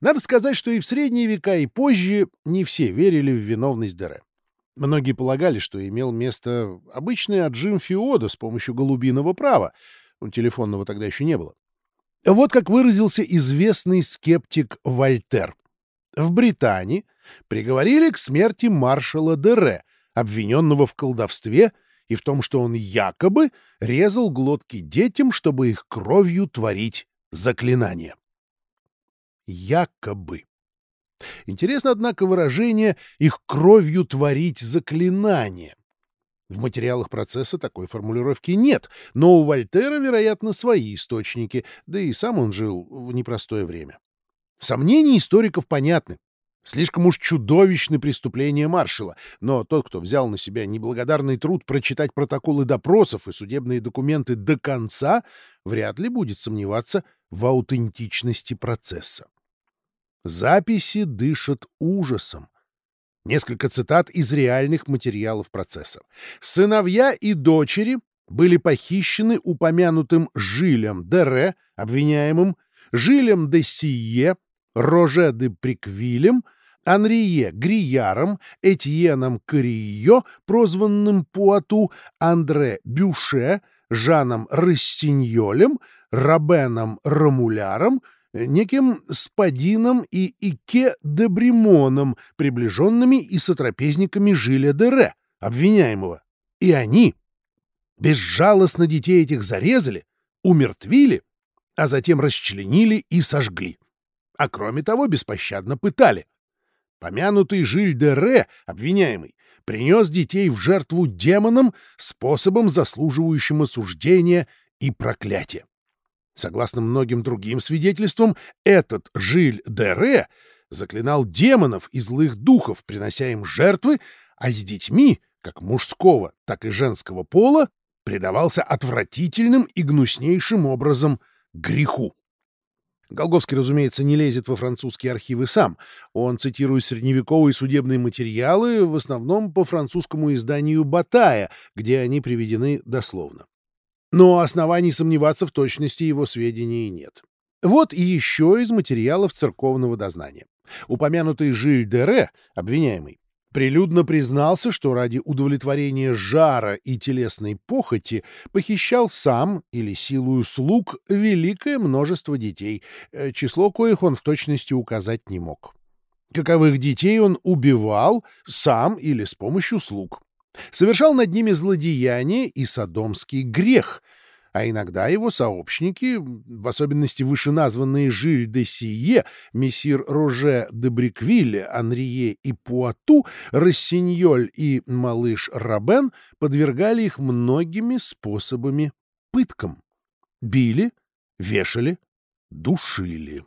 Надо сказать, что и в средние века, и позже не все верили в виновность Дере. Многие полагали, что имел место обычный отжим феода с помощью голубиного права. Телефонного тогда еще не было. Вот как выразился известный скептик Вольтер. В Британии приговорили к смерти маршала Дере, обвиненного в колдовстве и в том, что он якобы резал глотки детям, чтобы их кровью творить заклинания. Якобы. Интересно, однако, выражение «их кровью творить заклинание». В материалах процесса такой формулировки нет, но у Вольтера, вероятно, свои источники, да и сам он жил в непростое время. Сомнения историков понятны. Слишком уж чудовищны преступления маршала, но тот, кто взял на себя неблагодарный труд прочитать протоколы допросов и судебные документы до конца, вряд ли будет сомневаться в аутентичности процесса. Записи дышат ужасом. Несколько цитат из реальных материалов процесса. Сыновья и дочери были похищены упомянутым Жилем Дере, обвиняемым, Жилем де Сие, Роже де Приквилем, Анрие Грияром, Этьеном Корио, прозванным Пуату, Андре Бюше, Жаном Рассиньолем, Рабеном Рамуляром, неким Спадином и Ике де Бримоном, приближенными и сотрапезниками Жиля де обвиняемого. И они безжалостно детей этих зарезали, умертвили, а затем расчленили и сожгли. А кроме того, беспощадно пытали. Помянутый Жиль де обвиняемый, принес детей в жертву демонам способом, заслуживающим осуждения и проклятия. Согласно многим другим свидетельствам, этот Жиль де Ре заклинал демонов и злых духов, принося им жертвы, а с детьми, как мужского, так и женского пола, предавался отвратительным и гнуснейшим образом греху. Голговский, разумеется, не лезет во французские архивы сам. Он цитирует средневековые судебные материалы, в основном по французскому изданию Батая, где они приведены дословно но оснований сомневаться в точности его сведений нет. Вот и еще из материалов церковного дознания. Упомянутый Жиль Дере, обвиняемый, прилюдно признался, что ради удовлетворения жара и телесной похоти похищал сам или силою слуг великое множество детей, э, число коих он в точности указать не мог. Каковых детей он убивал сам или с помощью слуг совершал над ними злодеяние и садомский грех, а иногда его сообщники, в особенности вышеназванные Жиль де Сие, мессир Роже де Бриквиль, Анрие и Пуату, Рассиньоль и малыш Рабен подвергали их многими способами пыткам. Били, вешали, душили.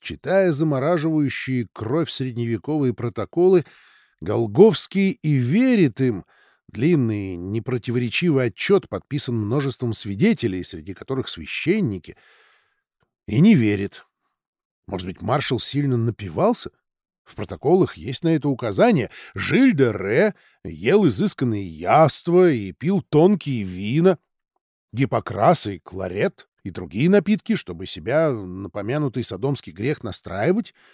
Читая замораживающие кровь средневековые протоколы, Голговский и верит им. Длинный, непротиворечивый отчет подписан множеством свидетелей, среди которых священники. И не верит. Может быть, маршал сильно напивался? В протоколах есть на это указание. Жиль де Ре ел изысканные яства и пил тонкие вина, гипокрасы кларет и другие напитки, чтобы себя на помянутый садомский грех настраивать —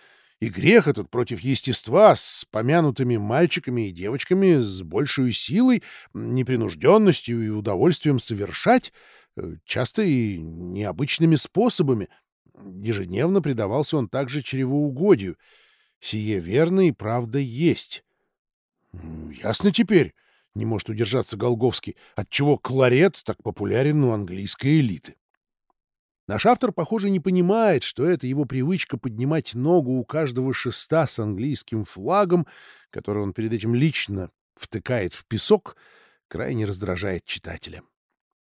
и грех этот против естества с помянутыми мальчиками и девочками с большей силой, непринужденностью и удовольствием совершать, э, часто и необычными способами. Ежедневно предавался он также чревоугодию. Сие верно и правда есть. Ясно теперь, не может удержаться Голговский, отчего кларет так популярен у английской элиты. Наш автор, похоже, не понимает, что это его привычка поднимать ногу у каждого шеста с английским флагом, который он перед этим лично втыкает в песок, крайне раздражает читателя.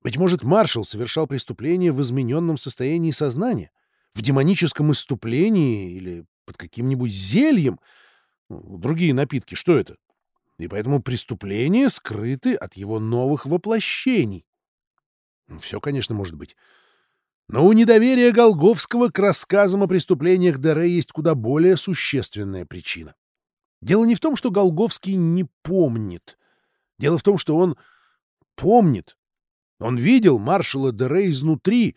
Быть может, маршал совершал преступление в измененном состоянии сознания, в демоническом иступлении или под каким-нибудь зельем. Ну, другие напитки, что это? И поэтому преступления скрыты от его новых воплощений. Ну, Все, конечно, может быть. Но у недоверия Голговского к рассказам о преступлениях Дере есть куда более существенная причина. Дело не в том, что Голговский не помнит. Дело в том, что он помнит. Он видел маршала Дере изнутри.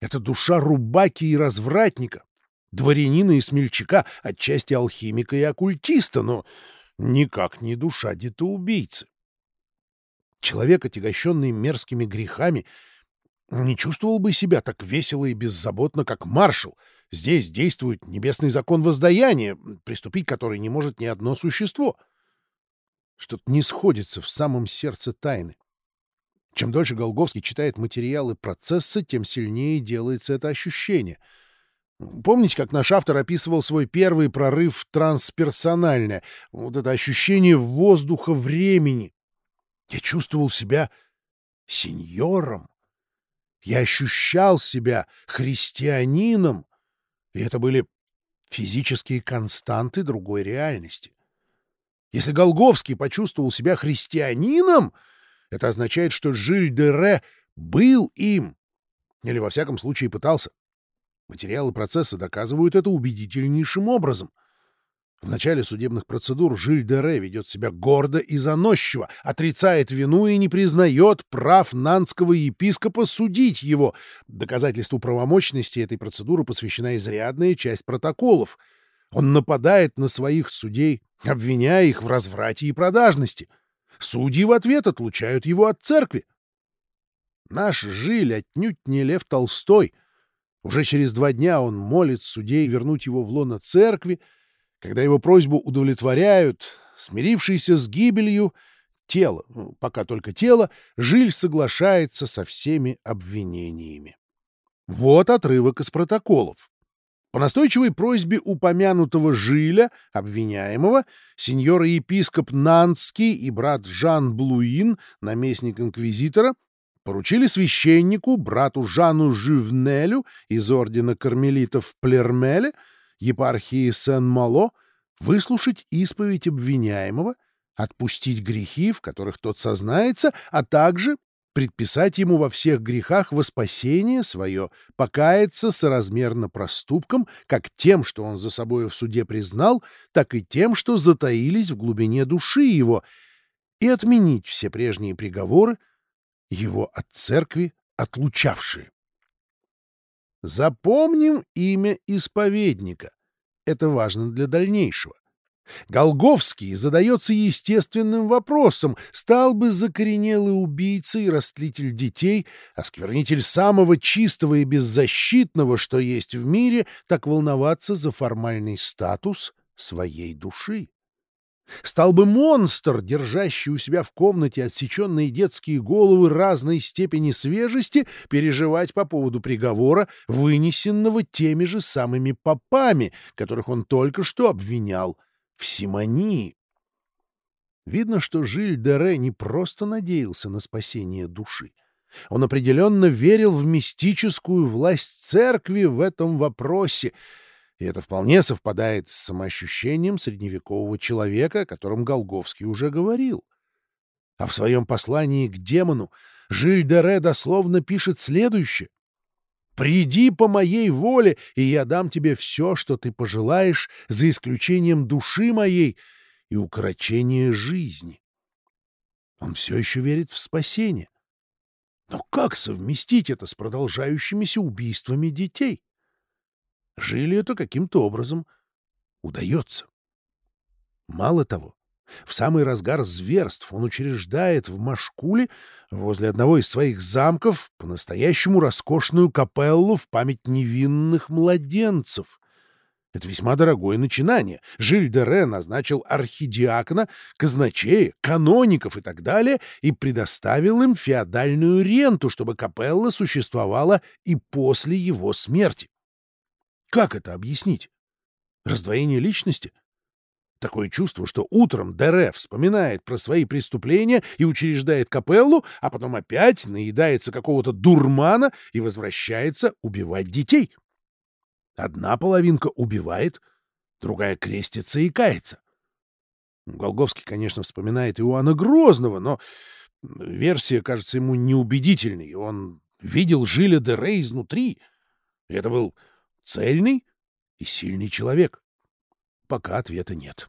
Это душа рубаки и развратника. дворянина и смельчака, отчасти алхимика и оккультиста, но никак не душа детоубийцы. Человек, отягощенный мерзкими грехами, не чувствовал бы себя так весело и беззаботно, как маршал. Здесь действует небесный закон воздаяния, приступить который не может ни одно существо. Что-то не сходится в самом сердце тайны. Чем дольше Голговский читает материалы процесса, тем сильнее делается это ощущение. Помните, как наш автор описывал свой первый прорыв трансперсональное, вот это ощущение воздуха времени? Я чувствовал себя сеньором. Я ощущал себя христианином, и это были физические константы другой реальности. Если Голговский почувствовал себя христианином, это означает, что Жиль де Ре был им, или во всяком случае пытался. Материалы процесса доказывают это убедительнейшим образом. В начале судебных процедур Жиль де Ре ведет себя гордо и заносчиво, отрицает вину и не признает прав нанского епископа судить его. Доказательству правомочности этой процедуры посвящена изрядная часть протоколов. Он нападает на своих судей, обвиняя их в разврате и продажности — Судьи в ответ отлучают его от церкви. Наш Жиль отнюдь не Лев Толстой. Уже через два дня он молит судей вернуть его в лоно церкви. Когда его просьбу удовлетворяют, смирившийся с гибелью тела, ну, пока только тело, Жиль соглашается со всеми обвинениями. Вот отрывок из протоколов. По настойчивой просьбе упомянутого Жиля, обвиняемого, сеньор-епископ Нантский и брат Жан Блуин, наместник инквизитора, поручили священнику, брату Жану Живнелю из ордена кармелитов Плермеле, епархии Сен-Мало, выслушать исповедь обвиняемого, отпустить грехи, в которых тот сознается, а также предписать ему во всех грехах во спасение свое, покаяться соразмерно проступкам, как тем, что он за собою в суде признал, так и тем, что затаились в глубине души его, и отменить все прежние приговоры, его от церкви отлучавшие. Запомним имя исповедника. Это важно для дальнейшего. Голговский задается естественным вопросом, стал бы закоренелый убийца и растлитель детей, осквернитель самого чистого и беззащитного, что есть в мире, так волноваться за формальный статус своей души. Стал бы монстр, держащий у себя в комнате отсеченные детские головы разной степени свежести, переживать по поводу приговора, вынесенного теми же самыми попами, которых он только что обвинял — в симонии. Видно, что Жиль Дере не просто надеялся на спасение души. Он определенно верил в мистическую власть церкви в этом вопросе, и это вполне совпадает с самоощущением средневекового человека, о котором Голговский уже говорил. А в своем послании к демону Жиль Дере дословно пишет следующее. Приди по моей воле, и я дам тебе все, что ты пожелаешь, за исключением души моей и укорочения жизни. Он все еще верит в спасение. Но как совместить это с продолжающимися убийствами детей? Жили это каким-то образом удается. Мало того, в самый разгар зверств он учреждает в Машкуле, возле одного из своих замков, по-настоящему роскошную капеллу в память невинных младенцев. Это весьма дорогое начинание. Жиль де Ре назначил архидиакона, казначея, каноников и так далее и предоставил им феодальную ренту, чтобы капелла существовала и после его смерти. Как это объяснить? Раздвоение личности? Такое чувство, что утром Дере вспоминает про свои преступления и учреждает капеллу, а потом опять наедается какого-то дурмана и возвращается убивать детей. Одна половинка убивает, другая крестится и кается. Голговский, конечно, вспоминает Иоанна Грозного, но версия кажется ему неубедительной. Он видел Жиля Дере изнутри. Это был цельный и сильный человек. Пока ответа нет.